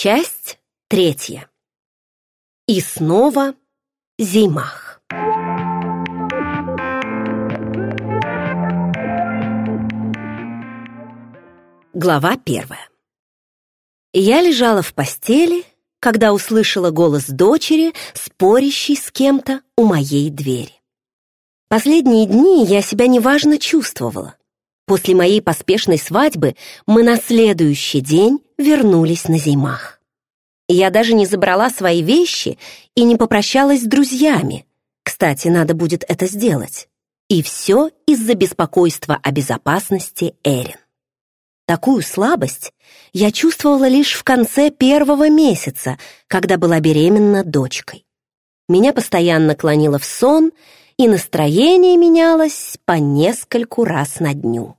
Часть третья. И снова Зеймах. Глава первая. Я лежала в постели, когда услышала голос дочери, спорящей с кем-то у моей двери. Последние дни я себя неважно чувствовала. После моей поспешной свадьбы мы на следующий день вернулись на зимах. Я даже не забрала свои вещи и не попрощалась с друзьями. Кстати, надо будет это сделать. И все из-за беспокойства о безопасности Эрин. Такую слабость я чувствовала лишь в конце первого месяца, когда была беременна дочкой. Меня постоянно клонило в сон, и настроение менялось по нескольку раз на дню.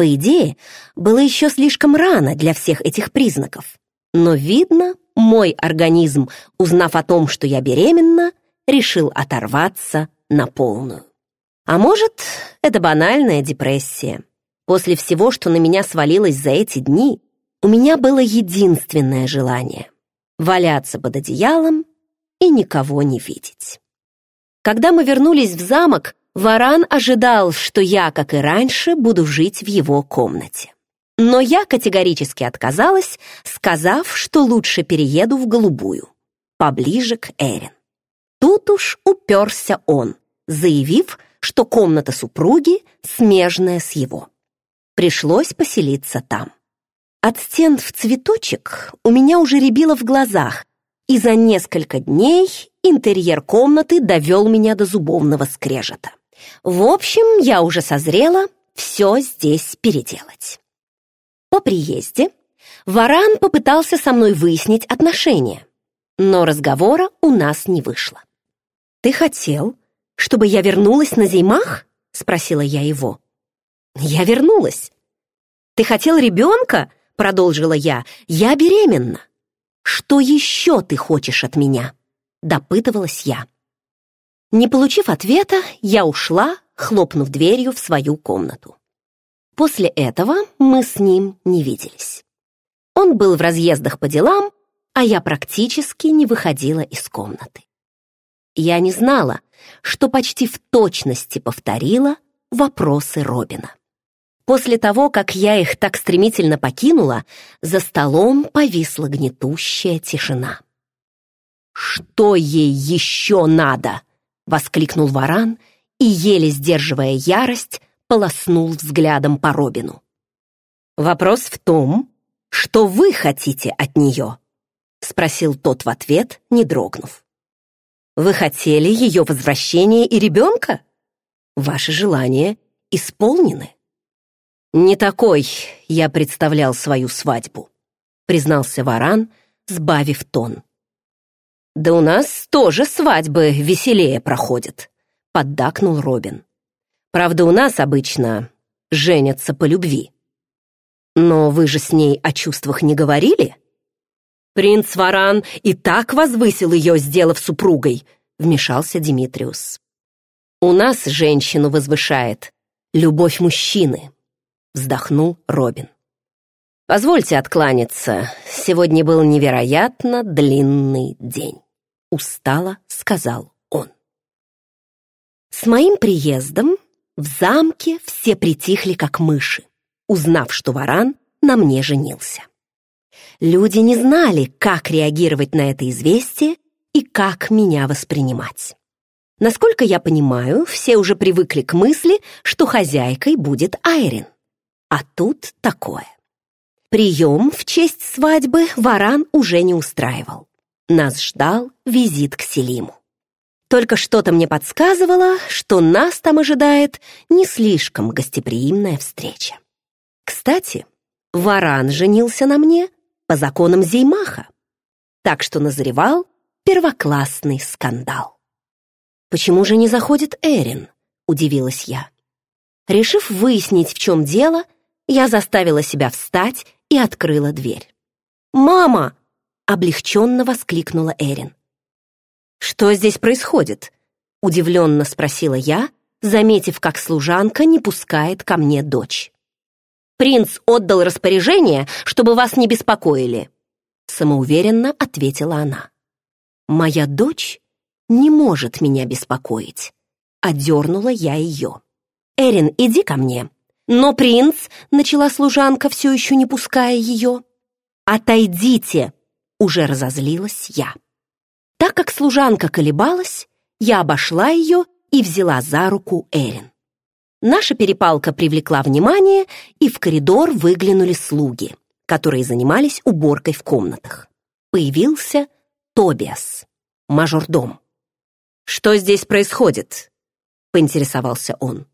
По идее, было еще слишком рано для всех этих признаков. Но, видно, мой организм, узнав о том, что я беременна, решил оторваться на полную. А может, это банальная депрессия. После всего, что на меня свалилось за эти дни, у меня было единственное желание — валяться под одеялом и никого не видеть. Когда мы вернулись в замок, Варан ожидал, что я, как и раньше, буду жить в его комнате. Но я категорически отказалась, сказав, что лучше перееду в голубую, поближе к Эрин. Тут уж уперся он, заявив, что комната супруги смежная с его. Пришлось поселиться там. От стен в цветочек у меня уже рябило в глазах, и за несколько дней интерьер комнаты довел меня до зубовного скрежета. В общем, я уже созрела все здесь переделать. По приезде Варан попытался со мной выяснить отношения, но разговора у нас не вышло. «Ты хотел, чтобы я вернулась на зимах?» — спросила я его. «Я вернулась». «Ты хотел ребенка?» — продолжила я. «Я беременна». «Что еще ты хочешь от меня?» — допытывалась я. Не получив ответа, я ушла, хлопнув дверью в свою комнату. После этого мы с ним не виделись. Он был в разъездах по делам, а я практически не выходила из комнаты. Я не знала, что почти в точности повторила вопросы Робина. После того, как я их так стремительно покинула, за столом повисла гнетущая тишина. «Что ей еще надо?» — воскликнул Варан и, еле сдерживая ярость, полоснул взглядом по Робину. «Вопрос в том, что вы хотите от нее?» — спросил тот в ответ, не дрогнув. «Вы хотели ее возвращения и ребенка? Ваши желания исполнены?» «Не такой я представлял свою свадьбу», — признался Варан, сбавив тон. «Да у нас тоже свадьбы веселее проходят», — поддакнул Робин. «Правда, у нас обычно женятся по любви. Но вы же с ней о чувствах не говорили?» «Принц Варан и так возвысил ее, сделав супругой», — вмешался Димитриус. «У нас женщину возвышает любовь мужчины», вздохнул Робин. «Позвольте откланяться. Сегодня был невероятно длинный день», — устало сказал он. С моим приездом в замке все притихли, как мыши, узнав, что Варан на мне женился. Люди не знали, как реагировать на это известие и как меня воспринимать. Насколько я понимаю, все уже привыкли к мысли, что хозяйкой будет Айрин. А тут такое. Прием в честь свадьбы Варан уже не устраивал. Нас ждал визит к Селиму. Только что-то мне подсказывало, что нас там ожидает не слишком гостеприимная встреча. Кстати, Варан женился на мне по законам Зеймаха, так что назревал первоклассный скандал. «Почему же не заходит Эрин?» — удивилась я. Решив выяснить, в чем дело, я заставила себя встать и открыла дверь. «Мама!» — облегченно воскликнула Эрин. «Что здесь происходит?» — удивленно спросила я, заметив, как служанка не пускает ко мне дочь. «Принц отдал распоряжение, чтобы вас не беспокоили», самоуверенно ответила она. «Моя дочь не может меня беспокоить», — одернула я ее. «Эрин, иди ко мне». «Но принц», — начала служанка, все еще не пуская ее. «Отойдите!» — уже разозлилась я. Так как служанка колебалась, я обошла ее и взяла за руку Эрин. Наша перепалка привлекла внимание, и в коридор выглянули слуги, которые занимались уборкой в комнатах. Появился Тобиас, мажордом. «Что здесь происходит?» — поинтересовался он.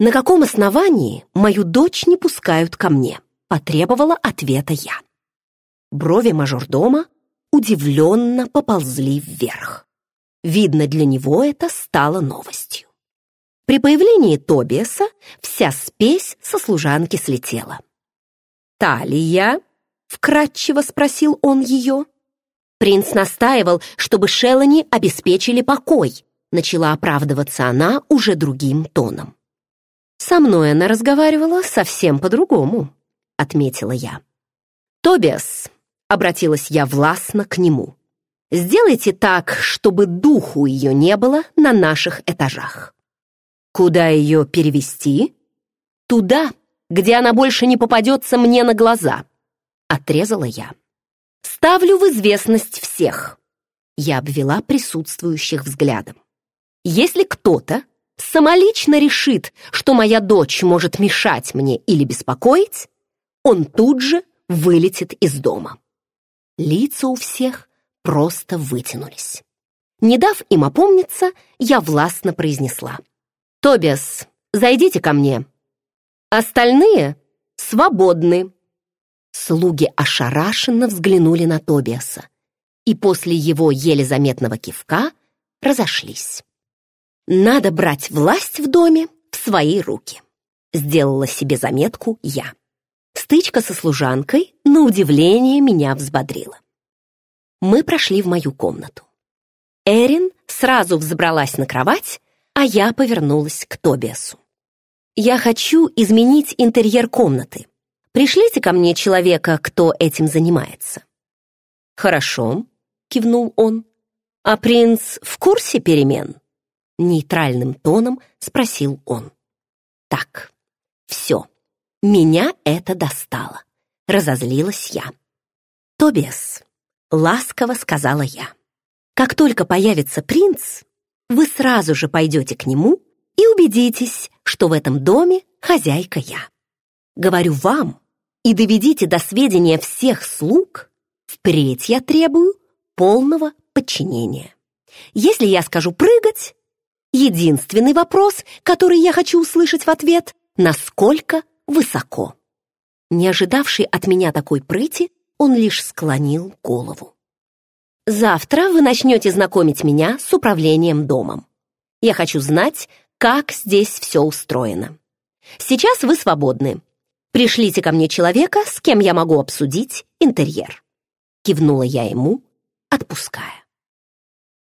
«На каком основании мою дочь не пускают ко мне?» — потребовала ответа я. Брови мажордома удивленно поползли вверх. Видно, для него это стало новостью. При появлении Тобиаса вся спесь со служанки слетела. «Талия?» — вкратчиво спросил он ее. Принц настаивал, чтобы Шелани обеспечили покой. Начала оправдываться она уже другим тоном. «Со мной она разговаривала совсем по-другому», — отметила я. «Тобиас», — обратилась я властно к нему, «сделайте так, чтобы духу ее не было на наших этажах». Куда ее перевести? Туда, где она больше не попадется мне на глаза. Отрезала я. Ставлю в известность всех. Я обвела присутствующих взглядом. Если кто-то самолично решит, что моя дочь может мешать мне или беспокоить, он тут же вылетит из дома. Лица у всех просто вытянулись. Не дав им опомниться, я властно произнесла. «Тобиас, зайдите ко мне. Остальные свободны». Слуги ошарашенно взглянули на Тобиаса и после его еле заметного кивка разошлись. «Надо брать власть в доме в свои руки», — сделала себе заметку я. Стычка со служанкой, на удивление, меня взбодрила. Мы прошли в мою комнату. Эрин сразу взобралась на кровать а я повернулась к Тобиасу. «Я хочу изменить интерьер комнаты. Пришлите ко мне человека, кто этим занимается». «Хорошо», — кивнул он. «А принц в курсе перемен?» Нейтральным тоном спросил он. «Так, все, меня это достало», — разозлилась я. «Тобиас», — ласково сказала я, «как только появится принц, вы сразу же пойдете к нему и убедитесь, что в этом доме хозяйка я. Говорю вам и доведите до сведения всех слуг, впредь я требую полного подчинения. Если я скажу прыгать, единственный вопрос, который я хочу услышать в ответ, насколько высоко. Не ожидавший от меня такой прыти, он лишь склонил голову. Завтра вы начнете знакомить меня с управлением домом. Я хочу знать, как здесь все устроено. Сейчас вы свободны. Пришлите ко мне человека, с кем я могу обсудить интерьер. Кивнула я ему, отпуская.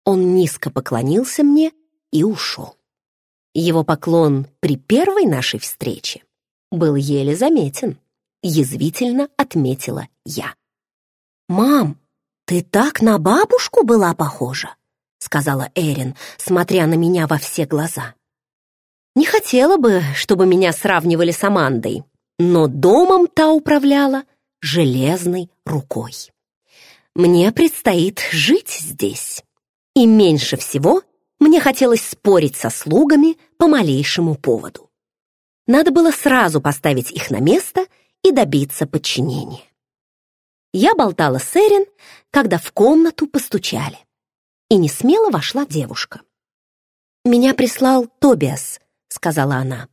Он низко поклонился мне и ушел. Его поклон при первой нашей встрече был еле заметен, язвительно отметила я. «Мам, «Ты так на бабушку была похожа», — сказала Эрин, смотря на меня во все глаза. Не хотела бы, чтобы меня сравнивали с Амандой, но домом та управляла железной рукой. Мне предстоит жить здесь. И меньше всего мне хотелось спорить со слугами по малейшему поводу. Надо было сразу поставить их на место и добиться подчинения. Я болтала с Эрин, когда в комнату постучали. И не смело вошла девушка. «Меня прислал Тобиас», — сказала она.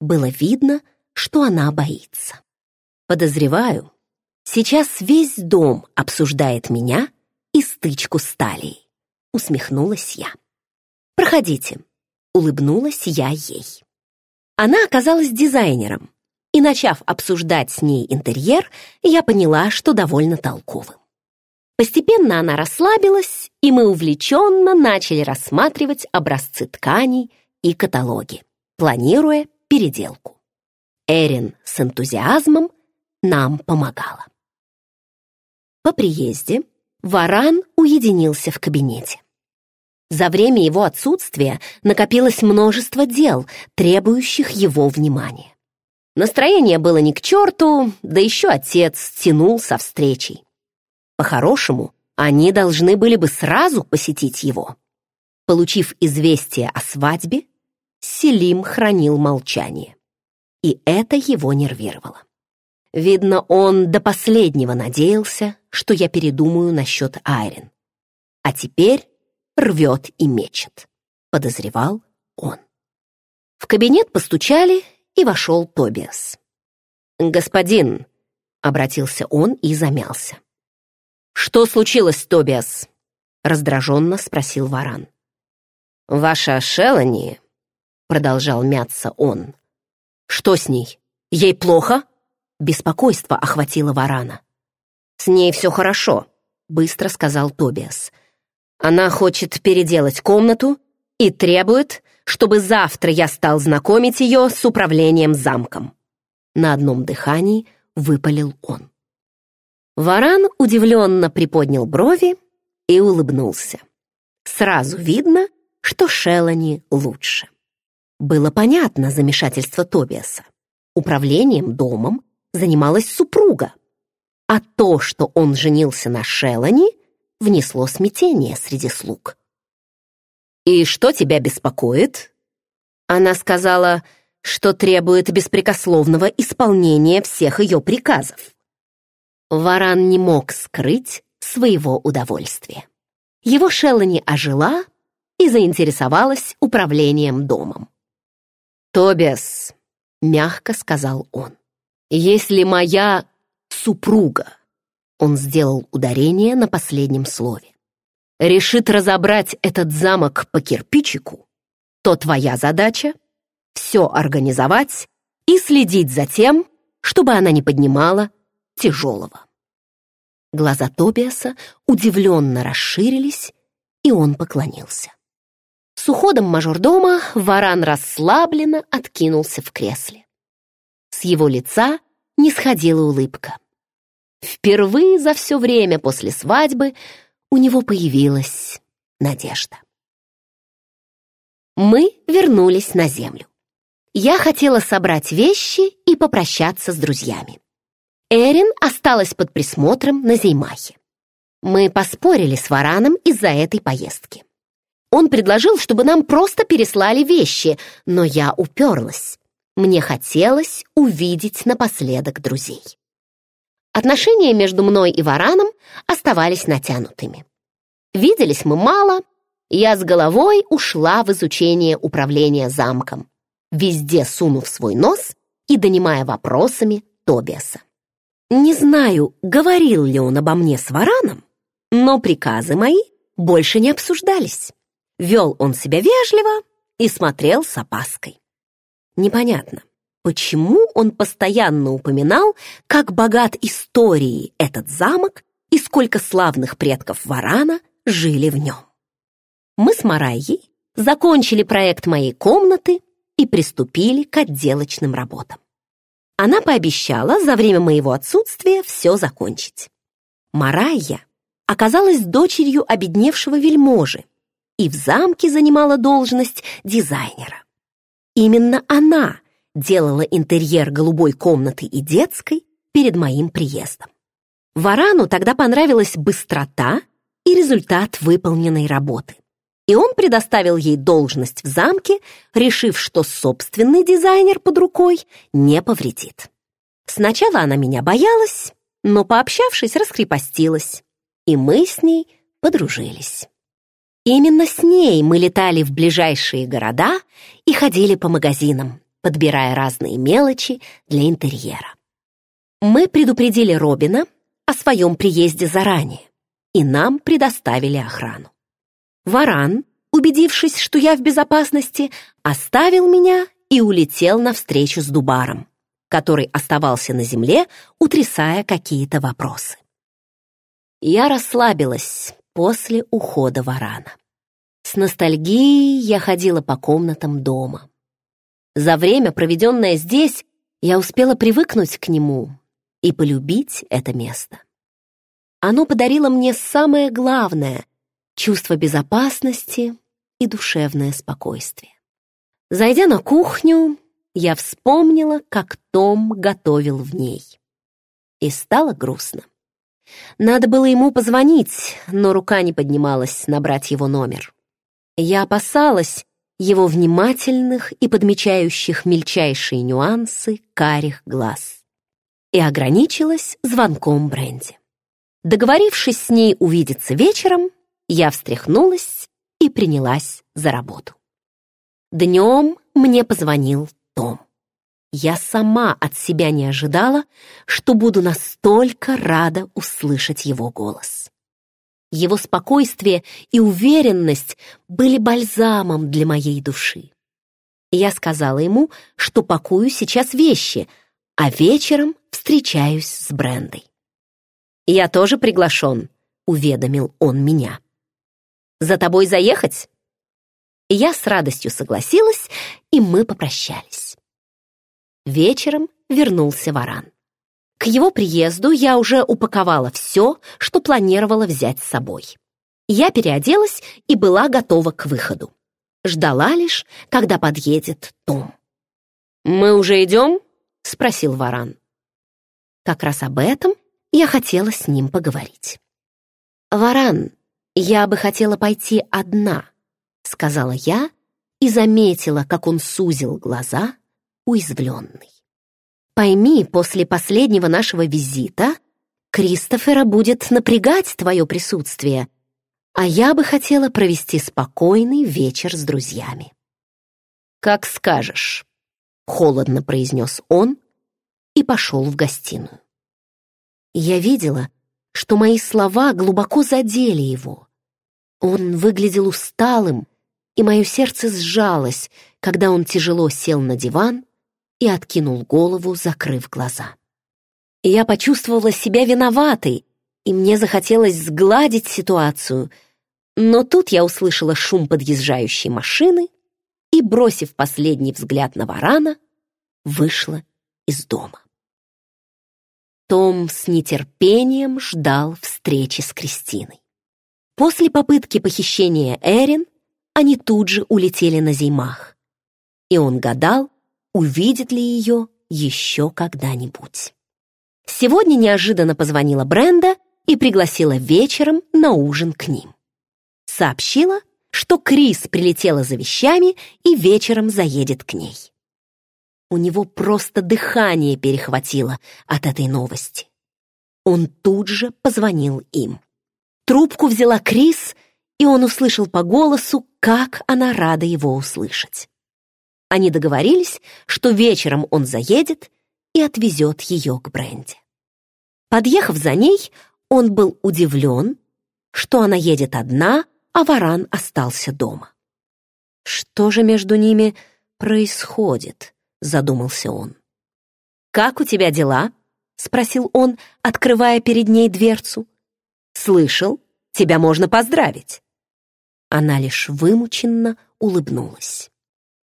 Было видно, что она боится. Подозреваю, сейчас весь дом обсуждает меня и стычку с Талией. Усмехнулась я. «Проходите», — улыбнулась я ей. Она оказалась дизайнером, и, начав обсуждать с ней интерьер, я поняла, что довольно толковым. Постепенно она расслабилась, и мы увлеченно начали рассматривать образцы тканей и каталоги, планируя переделку. Эрин с энтузиазмом нам помогала. По приезде Варан уединился в кабинете. За время его отсутствия накопилось множество дел, требующих его внимания. Настроение было ни к черту, да еще отец тянул со встречей. По-хорошему, они должны были бы сразу посетить его. Получив известие о свадьбе, Селим хранил молчание. И это его нервировало. Видно, он до последнего надеялся, что я передумаю насчет Айрин. А теперь рвет и мечет, подозревал он. В кабинет постучали, и вошел Тобиас. «Господин», — обратился он и замялся. «Что случилось, Тобиас?» — раздраженно спросил Варан. «Ваша Шелани», — продолжал мяться он. «Что с ней? Ей плохо?» Беспокойство охватило Варана. «С ней все хорошо», — быстро сказал Тобиас. «Она хочет переделать комнату и требует, чтобы завтра я стал знакомить ее с управлением замком». На одном дыхании выпалил он. Варан удивленно приподнял брови и улыбнулся. Сразу видно, что Шелани лучше. Было понятно замешательство Тобиаса. Управлением домом занималась супруга, а то, что он женился на Шелани, внесло смятение среди слуг. «И что тебя беспокоит?» Она сказала, что требует беспрекословного исполнения всех ее приказов. Варан не мог скрыть своего удовольствия. Его Шеллани ожила и заинтересовалась управлением домом. «Тобиас», — мягко сказал он, — «если моя супруга...» Он сделал ударение на последнем слове решит разобрать этот замок по кирпичику, то твоя задача — все организовать и следить за тем, чтобы она не поднимала тяжелого. Глаза Тобиаса удивленно расширились, и он поклонился. С уходом мажордома варан расслабленно откинулся в кресле. С его лица не сходила улыбка. Впервые за все время после свадьбы у него появилась надежда. Мы вернулись на землю. Я хотела собрать вещи и попрощаться с друзьями. Эрин осталась под присмотром на Зеймахе. Мы поспорили с Вараном из-за этой поездки. Он предложил, чтобы нам просто переслали вещи, но я уперлась. Мне хотелось увидеть напоследок друзей. Отношения между мной и Вараном оставались натянутыми. Виделись мы мало, я с головой ушла в изучение управления замком, везде сунув свой нос и донимая вопросами Тобиаса. Не знаю, говорил ли он обо мне с Вараном, но приказы мои больше не обсуждались. Вел он себя вежливо и смотрел с опаской. Непонятно, почему он постоянно упоминал, как богат историей этот замок и сколько славных предков Варана жили в нем. Мы с Марайей закончили проект моей комнаты и приступили к отделочным работам. Она пообещала за время моего отсутствия все закончить. Марайя оказалась дочерью обедневшего вельможи и в замке занимала должность дизайнера. Именно она делала интерьер голубой комнаты и детской перед моим приездом. Варану тогда понравилась быстрота и результат выполненной работы. И он предоставил ей должность в замке, решив, что собственный дизайнер под рукой не повредит. Сначала она меня боялась, но, пообщавшись, раскрепостилась, и мы с ней подружились. Именно с ней мы летали в ближайшие города и ходили по магазинам, подбирая разные мелочи для интерьера. Мы предупредили Робина о своем приезде заранее, и нам предоставили охрану. Варан, убедившись, что я в безопасности, оставил меня и улетел навстречу с Дубаром, который оставался на земле, утрясая какие-то вопросы. Я расслабилась после ухода Варана. С ностальгией я ходила по комнатам дома. За время, проведенное здесь, я успела привыкнуть к нему и полюбить это место. Оно подарило мне самое главное — чувство безопасности и душевное спокойствие. Зайдя на кухню, я вспомнила, как Том готовил в ней. И стало грустно. Надо было ему позвонить, но рука не поднималась набрать его номер. Я опасалась его внимательных и подмечающих мельчайшие нюансы карих глаз и ограничилась звонком Бренди. Договорившись с ней увидеться вечером, я встряхнулась и принялась за работу. Днем мне позвонил Том. Я сама от себя не ожидала, что буду настолько рада услышать его голос. Его спокойствие и уверенность были бальзамом для моей души. Я сказала ему, что пакую сейчас вещи, а вечером встречаюсь с Брендой. «Я тоже приглашен», — уведомил он меня. «За тобой заехать?» Я с радостью согласилась, и мы попрощались. Вечером вернулся Варан. К его приезду я уже упаковала все, что планировала взять с собой. Я переоделась и была готова к выходу. Ждала лишь, когда подъедет Том. «Мы уже идем?» — спросил Варан. Как раз об этом я хотела с ним поговорить. «Варан, я бы хотела пойти одна», — сказала я и заметила, как он сузил глаза, уязвленный. «Пойми, после последнего нашего визита Кристофера будет напрягать твое присутствие, а я бы хотела провести спокойный вечер с друзьями». «Как скажешь», — холодно произнес он и пошел в гостиную. Я видела, что мои слова глубоко задели его. Он выглядел усталым, и мое сердце сжалось, когда он тяжело сел на диван и откинул голову, закрыв глаза. Я почувствовала себя виноватой, и мне захотелось сгладить ситуацию, но тут я услышала шум подъезжающей машины и, бросив последний взгляд на варана, вышла из дома. Том с нетерпением ждал встречи с Кристиной. После попытки похищения Эрин они тут же улетели на зимах, и он гадал, увидит ли ее еще когда-нибудь. Сегодня неожиданно позвонила Бренда и пригласила вечером на ужин к ним. Сообщила, что Крис прилетела за вещами и вечером заедет к ней. У него просто дыхание перехватило от этой новости. Он тут же позвонил им. Трубку взяла Крис, и он услышал по голосу, как она рада его услышать. Они договорились, что вечером он заедет и отвезет ее к Бренди. Подъехав за ней, он был удивлен, что она едет одна, а Варан остался дома. Что же между ними происходит? задумался он. «Как у тебя дела?» — спросил он, открывая перед ней дверцу. «Слышал, тебя можно поздравить». Она лишь вымученно улыбнулась.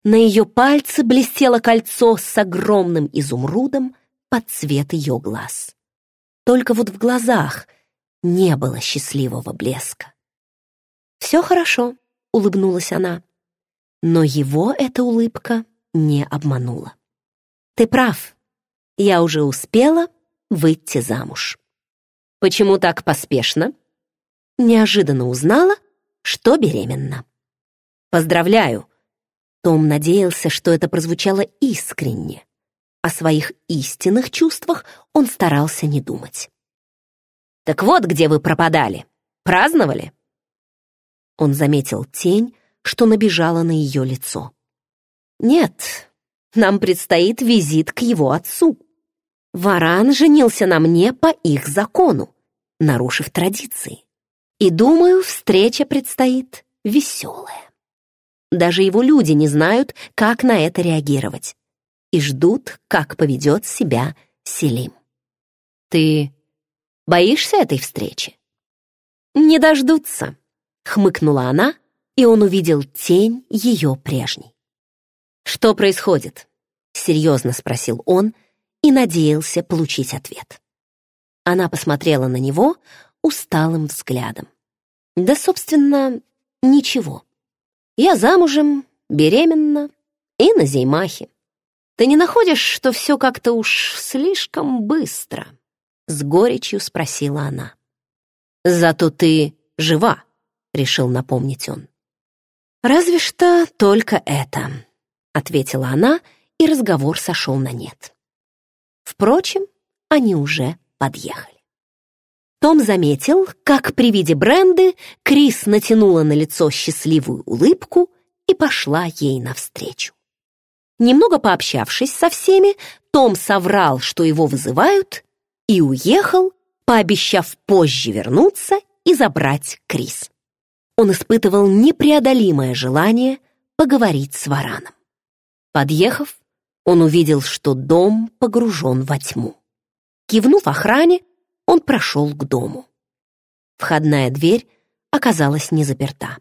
На ее пальце блестело кольцо с огромным изумрудом под цвет ее глаз. Только вот в глазах не было счастливого блеска. «Все хорошо», — улыбнулась она. Но его эта улыбка не обманула. «Ты прав. Я уже успела выйти замуж». «Почему так поспешно?» Неожиданно узнала, что беременна. «Поздравляю!» Том надеялся, что это прозвучало искренне. О своих истинных чувствах он старался не думать. «Так вот, где вы пропадали. Праздновали?» Он заметил тень, что набежала на ее лицо. Нет, нам предстоит визит к его отцу. Варан женился на мне по их закону, нарушив традиции. И, думаю, встреча предстоит веселая. Даже его люди не знают, как на это реагировать, и ждут, как поведет себя Селим. Ты боишься этой встречи? Не дождутся, хмыкнула она, и он увидел тень ее прежней. «Что происходит?» — серьезно спросил он и надеялся получить ответ. Она посмотрела на него, усталым взглядом. Да, собственно, ничего. Я замужем, беременна и на зеймахе. Ты не находишь, что все как-то уж слишком быстро? С горечью спросила она. Зато ты жива, решил напомнить он. Разве что только это, ответила она, и разговор сошел на нет. Впрочем, они уже подъехали. Том заметил, как при виде Бренды Крис натянула на лицо счастливую улыбку и пошла ей навстречу. Немного пообщавшись со всеми, Том соврал, что его вызывают, и уехал, пообещав позже вернуться и забрать Крис. Он испытывал непреодолимое желание поговорить с Вараном. Подъехав, он увидел, что дом погружен во тьму. Кивнув охране, он прошел к дому. Входная дверь оказалась не заперта.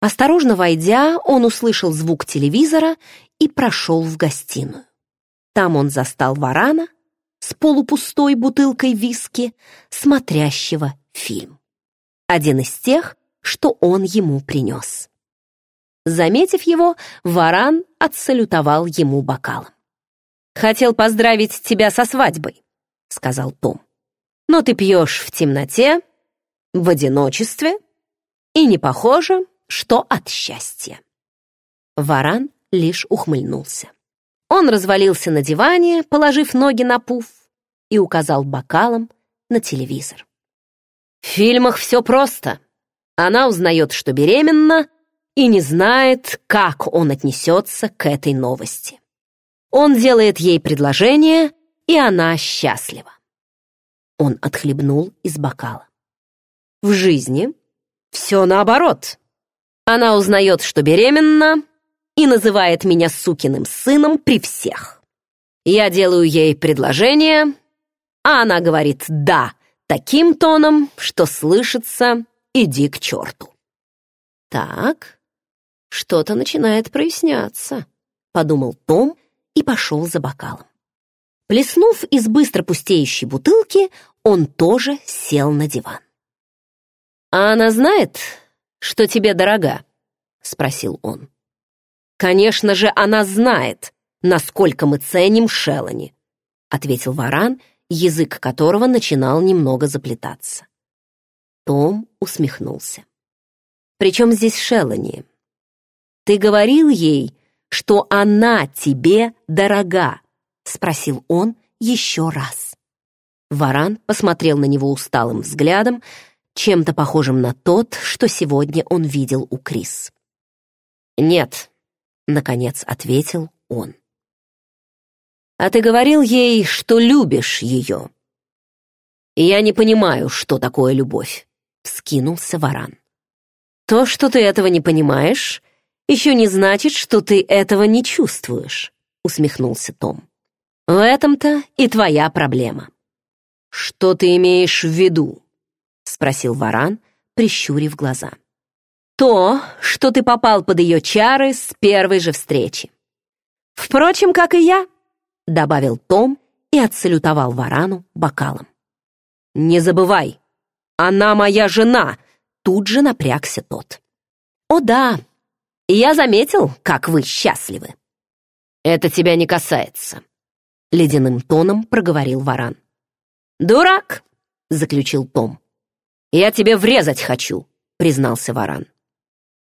Осторожно войдя, он услышал звук телевизора и прошел в гостиную. Там он застал варана с полупустой бутылкой виски, смотрящего фильм. Один из тех, что он ему принес. Заметив его, варан отсалютовал ему бокалом. «Хотел поздравить тебя со свадьбой», — сказал Том но ты пьешь в темноте, в одиночестве, и не похоже, что от счастья. Варан лишь ухмыльнулся. Он развалился на диване, положив ноги на пуф, и указал бокалом на телевизор. В фильмах все просто. Она узнает, что беременна, и не знает, как он отнесется к этой новости. Он делает ей предложение, и она счастлива. Он отхлебнул из бокала. В жизни все наоборот. Она узнает, что беременна, и называет меня сукиным сыном при всех. Я делаю ей предложение, а она говорит «да» таким тоном, что слышится «иди к черту». Так, что-то начинает проясняться, подумал Том и пошел за бокалом. Плеснув из быстро пустеющей бутылки, он тоже сел на диван. «А она знает, что тебе дорога?» — спросил он. «Конечно же, она знает, насколько мы ценим Шелани», — ответил Варан, язык которого начинал немного заплетаться. Том усмехнулся. «Причем здесь Шелани? Ты говорил ей, что она тебе дорога?» — спросил он еще раз. Варан посмотрел на него усталым взглядом, чем-то похожим на тот, что сегодня он видел у Крис. «Нет», — наконец ответил он. «А ты говорил ей, что любишь ее?» «Я не понимаю, что такое любовь», — вскинулся Варан. «То, что ты этого не понимаешь, еще не значит, что ты этого не чувствуешь», — усмехнулся Том. В этом-то и твоя проблема. Что ты имеешь в виду? Спросил Варан, прищурив глаза. То, что ты попал под ее чары с первой же встречи. Впрочем, как и я, добавил Том и отсалютовал Варану бокалом. Не забывай, она моя жена, тут же напрягся тот. О да, я заметил, как вы счастливы. Это тебя не касается. — ледяным тоном проговорил Варан. «Дурак!» — заключил Том. «Я тебе врезать хочу!» — признался Варан.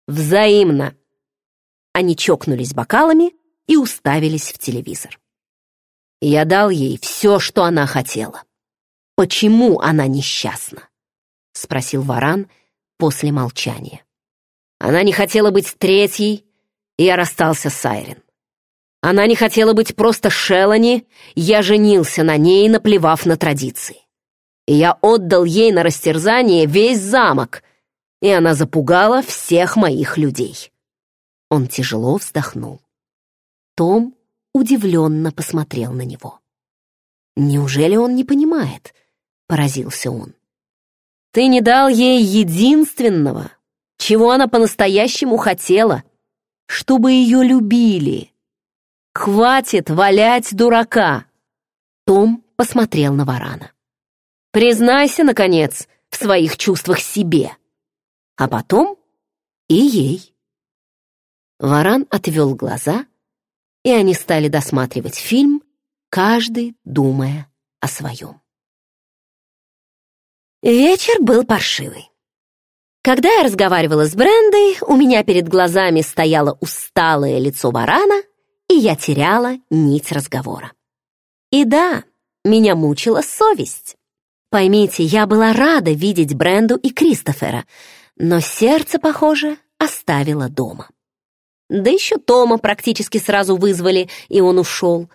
«Взаимно!» Они чокнулись бокалами и уставились в телевизор. Я дал ей все, что она хотела. «Почему она несчастна?» — спросил Варан после молчания. Она не хотела быть третьей, и я расстался с Айрин. Она не хотела быть просто Шелани, я женился на ней, наплевав на традиции. И я отдал ей на растерзание весь замок, и она запугала всех моих людей. Он тяжело вздохнул. Том удивленно посмотрел на него. «Неужели он не понимает?» — поразился он. «Ты не дал ей единственного, чего она по-настоящему хотела, чтобы ее любили, «Хватит валять дурака!» Том посмотрел на Варана. «Признайся, наконец, в своих чувствах себе, а потом и ей. Варан отвел глаза, и они стали досматривать фильм, каждый думая о своем. Вечер был паршивый. Когда я разговаривала с Брендой, у меня перед глазами стояло усталое лицо Варана, и я теряла нить разговора. И да, меня мучила совесть. Поймите, я была рада видеть Бренду и Кристофера, но сердце, похоже, оставило дома. Да еще Тома практически сразу вызвали, и он ушел.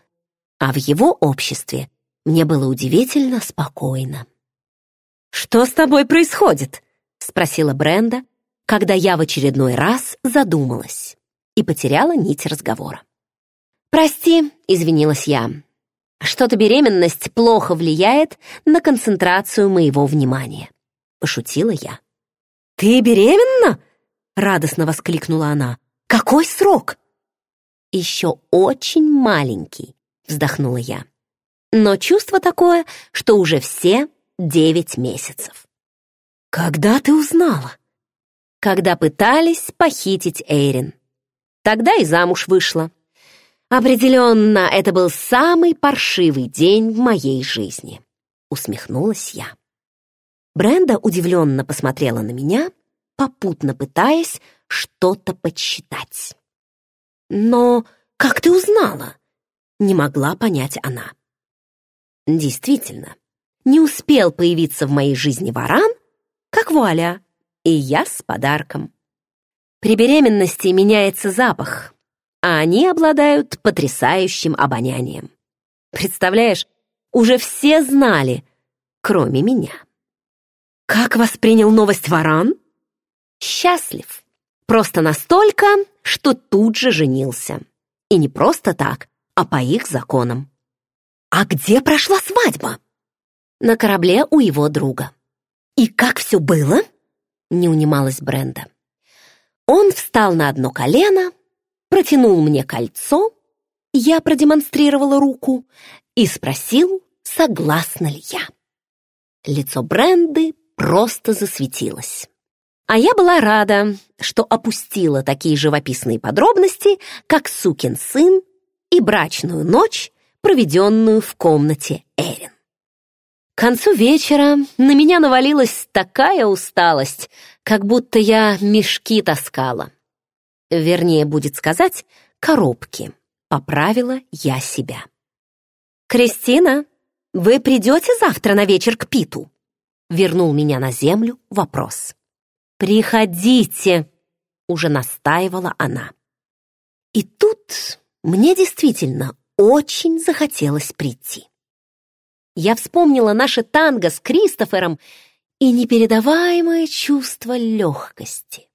А в его обществе мне было удивительно спокойно. «Что с тобой происходит?» — спросила Бренда, когда я в очередной раз задумалась и потеряла нить разговора. «Прости», — извинилась я, что-то беременность плохо влияет на концентрацию моего внимания. Пошутила я. «Ты беременна?» — радостно воскликнула она. «Какой срок?» «Еще очень маленький», — вздохнула я. «Но чувство такое, что уже все девять месяцев». «Когда ты узнала?» «Когда пытались похитить Эйрин. Тогда и замуж вышла. Определенно, это был самый паршивый день в моей жизни. Усмехнулась я. Бренда удивленно посмотрела на меня, попутно пытаясь что-то подсчитать. «Но как ты узнала?» — не могла понять она. Действительно, не успел появиться в моей жизни варан, как вуаля, и я с подарком. При беременности меняется запах, а они обладают потрясающим обонянием. Представляешь, уже все знали, кроме меня. Как воспринял новость Варан? Счастлив. Просто настолько, что тут же женился. И не просто так, а по их законам. А где прошла свадьба? На корабле у его друга. И как все было? Не унималась Бренда. Он встал на одно колено, протянул мне кольцо, я продемонстрировала руку и спросил, согласна ли я. Лицо Бренды просто засветилось. А я была рада, что опустила такие живописные подробности, как сукин сын и брачную ночь, проведенную в комнате Эрин. К концу вечера на меня навалилась такая усталость, как будто я мешки таскала. Вернее, будет сказать, коробки. Поправила я себя. «Кристина, вы придете завтра на вечер к Питу?» Вернул меня на землю вопрос. «Приходите!» — уже настаивала она. И тут мне действительно очень захотелось прийти. Я вспомнила наше танго с Кристофером и непередаваемое чувство легкости.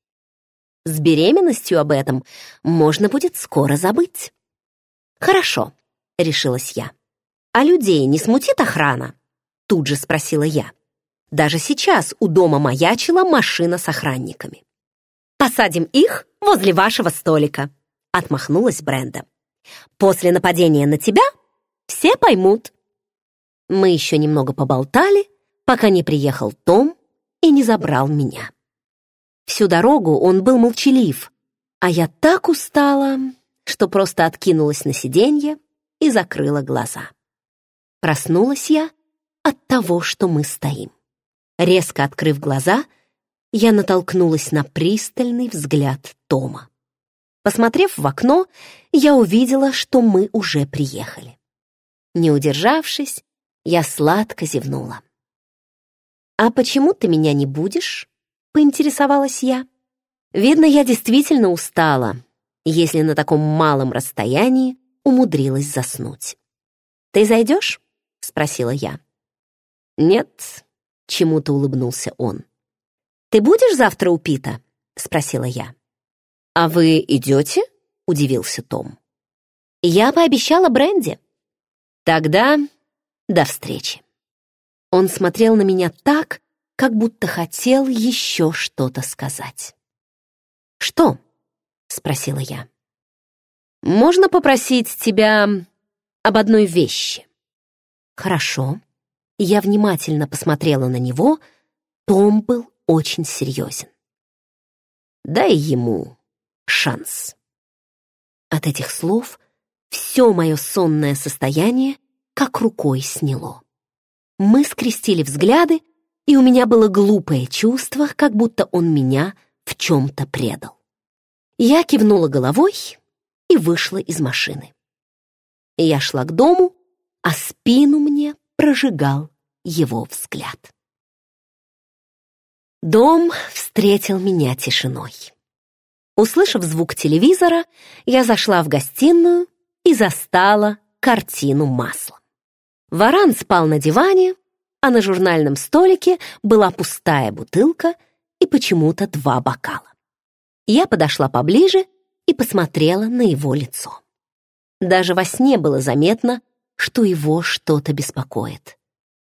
С беременностью об этом можно будет скоро забыть. «Хорошо», — решилась я. «А людей не смутит охрана?» Тут же спросила я. Даже сейчас у дома маячила машина с охранниками. «Посадим их возле вашего столика», — отмахнулась Бренда. «После нападения на тебя все поймут». Мы еще немного поболтали, пока не приехал Том и не забрал меня. Всю дорогу он был молчалив, а я так устала, что просто откинулась на сиденье и закрыла глаза. Проснулась я от того, что мы стоим. Резко открыв глаза, я натолкнулась на пристальный взгляд Тома. Посмотрев в окно, я увидела, что мы уже приехали. Не удержавшись, я сладко зевнула. «А почему ты меня не будешь?» — поинтересовалась я. Видно, я действительно устала, если на таком малом расстоянии умудрилась заснуть. «Ты зайдешь?» — спросила я. «Нет», — чему-то улыбнулся он. «Ты будешь завтра у Пита?» — спросила я. «А вы идете?» — удивился Том. «Я пообещала Бренди». «Тогда до встречи». Он смотрел на меня так, как будто хотел еще что-то сказать. «Что?» — спросила я. «Можно попросить тебя об одной вещи?» «Хорошо». Я внимательно посмотрела на него, Том был очень серьезен. Дай ему шанс. От этих слов все мое сонное состояние как рукой сняло. Мы скрестили взгляды, и у меня было глупое чувство, как будто он меня в чем-то предал. Я кивнула головой и вышла из машины. Я шла к дому, а спину мне прожигал его взгляд. Дом встретил меня тишиной. Услышав звук телевизора, я зашла в гостиную и застала картину маслом. Варан спал на диване, а на журнальном столике была пустая бутылка и почему-то два бокала. Я подошла поближе и посмотрела на его лицо. Даже во сне было заметно, что его что-то беспокоит.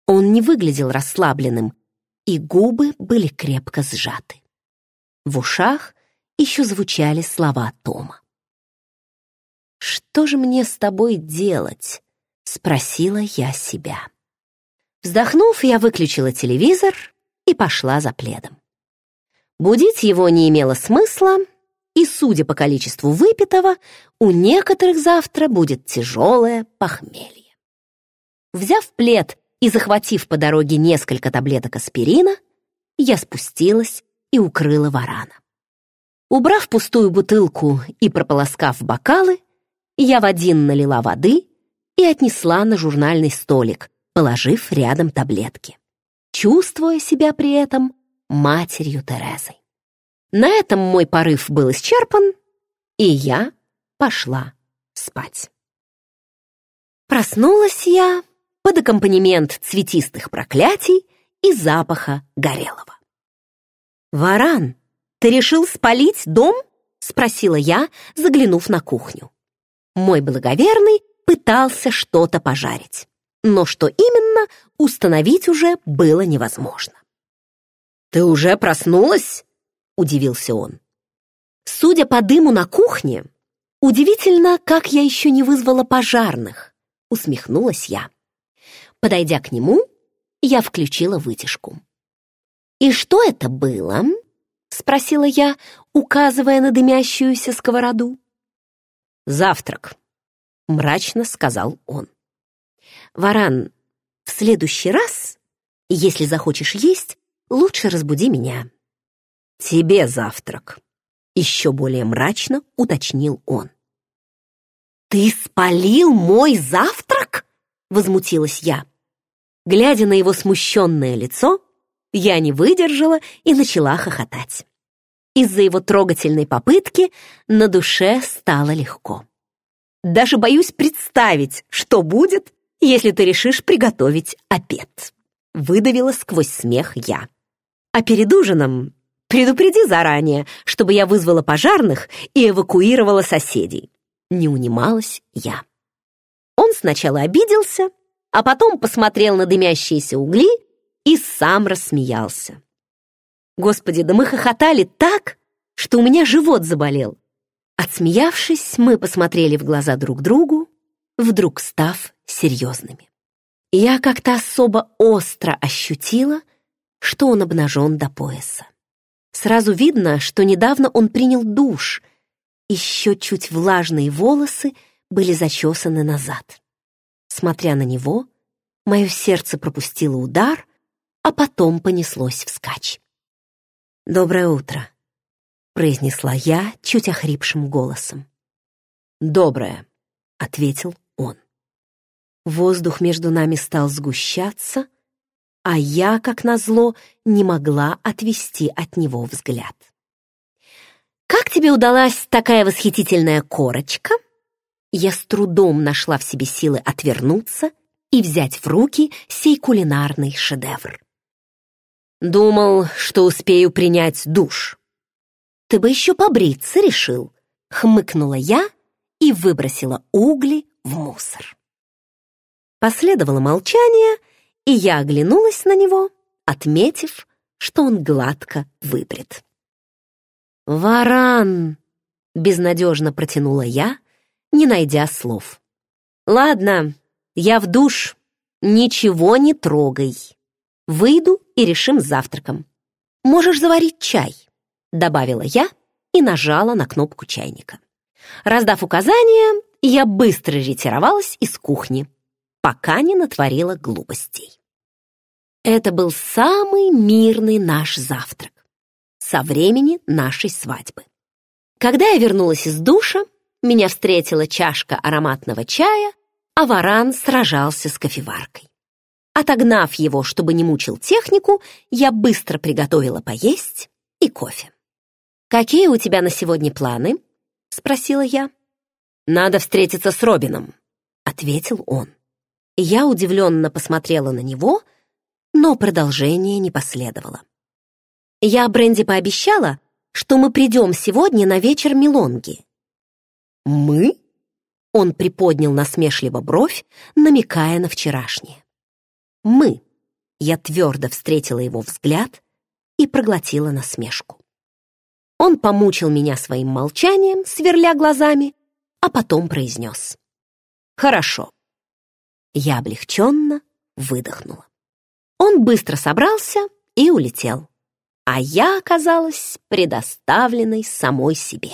Он не выглядел расслабленным, и губы были крепко сжаты. В ушах еще звучали слова Тома. «Что же мне с тобой делать?» — спросила я себя. Вздохнув, я выключила телевизор и пошла за пледом. Будить его не имело смысла, и, судя по количеству выпитого, у некоторых завтра будет тяжелое похмелье. Взяв плед и захватив по дороге несколько таблеток аспирина, я спустилась и укрыла варана. Убрав пустую бутылку и прополоскав бокалы, я в один налила воды и отнесла на журнальный столик, положив рядом таблетки, чувствуя себя при этом матерью Терезой. На этом мой порыв был исчерпан, и я пошла спать. Проснулась я под аккомпанемент цветистых проклятий и запаха горелого. «Варан, ты решил спалить дом?» — спросила я, заглянув на кухню. Мой благоверный пытался что-то пожарить но что именно, установить уже было невозможно. «Ты уже проснулась?» — удивился он. Судя по дыму на кухне, удивительно, как я еще не вызвала пожарных, усмехнулась я. Подойдя к нему, я включила вытяжку. «И что это было?» — спросила я, указывая на дымящуюся сковороду. «Завтрак», — мрачно сказал он. «Варан, в следующий раз, если захочешь есть, лучше разбуди меня». «Тебе завтрак», — еще более мрачно уточнил он. «Ты спалил мой завтрак?» — возмутилась я. Глядя на его смущенное лицо, я не выдержала и начала хохотать. Из-за его трогательной попытки на душе стало легко. Даже боюсь представить, что будет, если ты решишь приготовить обед», — выдавила сквозь смех я. «А перед ужином предупреди заранее, чтобы я вызвала пожарных и эвакуировала соседей». Не унималась я. Он сначала обиделся, а потом посмотрел на дымящиеся угли и сам рассмеялся. Господи, да мы хохотали так, что у меня живот заболел. Отсмеявшись, мы посмотрели в глаза друг другу, вдруг став серьезными. Я как-то особо остро ощутила, что он обнажен до пояса. Сразу видно, что недавно он принял душ, еще чуть влажные волосы были зачесаны назад. Смотря на него, мое сердце пропустило удар, а потом понеслось вскачь. «Доброе утро», — произнесла я чуть охрипшим голосом. «Доброе», — ответил. Воздух между нами стал сгущаться, а я, как назло, не могла отвести от него взгляд. «Как тебе удалась такая восхитительная корочка?» Я с трудом нашла в себе силы отвернуться и взять в руки сей кулинарный шедевр. «Думал, что успею принять душ». «Ты бы еще побриться решил», — хмыкнула я и выбросила угли в мусор. Последовало молчание, и я оглянулась на него, отметив, что он гладко выбрит. «Варан!» — безнадежно протянула я, не найдя слов. «Ладно, я в душ, ничего не трогай». Выйду и решим завтраком. Можешь заварить чай», — добавила я и нажала на кнопку чайника. Раздав указания, я быстро ретировалась из кухни, пока не натворила глупостей. Это был самый мирный наш завтрак со времени нашей свадьбы. Когда я вернулась из душа, меня встретила чашка ароматного чая, а варан сражался с кофеваркой. Отогнав его, чтобы не мучил технику, я быстро приготовила поесть и кофе. «Какие у тебя на сегодня планы?» — спросила я. «Надо встретиться с Робином», — ответил он. Я удивленно посмотрела на него, но продолжение не последовало. Я Бренди пообещала, что мы придем сегодня на вечер Милонги. «Мы?» — он приподнял насмешливо бровь, намекая на вчерашнее. «Мы». Я твердо встретила его взгляд и проглотила насмешку. Он помучил меня своим молчанием, сверля глазами, а потом произнес. «Хорошо». Я облегченно выдохнула. Он быстро собрался и улетел, а я оказалась предоставленной самой себе.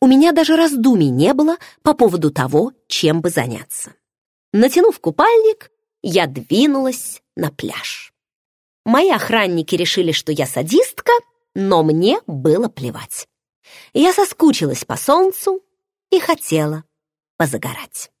У меня даже раздумий не было по поводу того, чем бы заняться. Натянув купальник, я двинулась на пляж. Мои охранники решили, что я садистка, но мне было плевать. Я соскучилась по солнцу и хотела позагорать.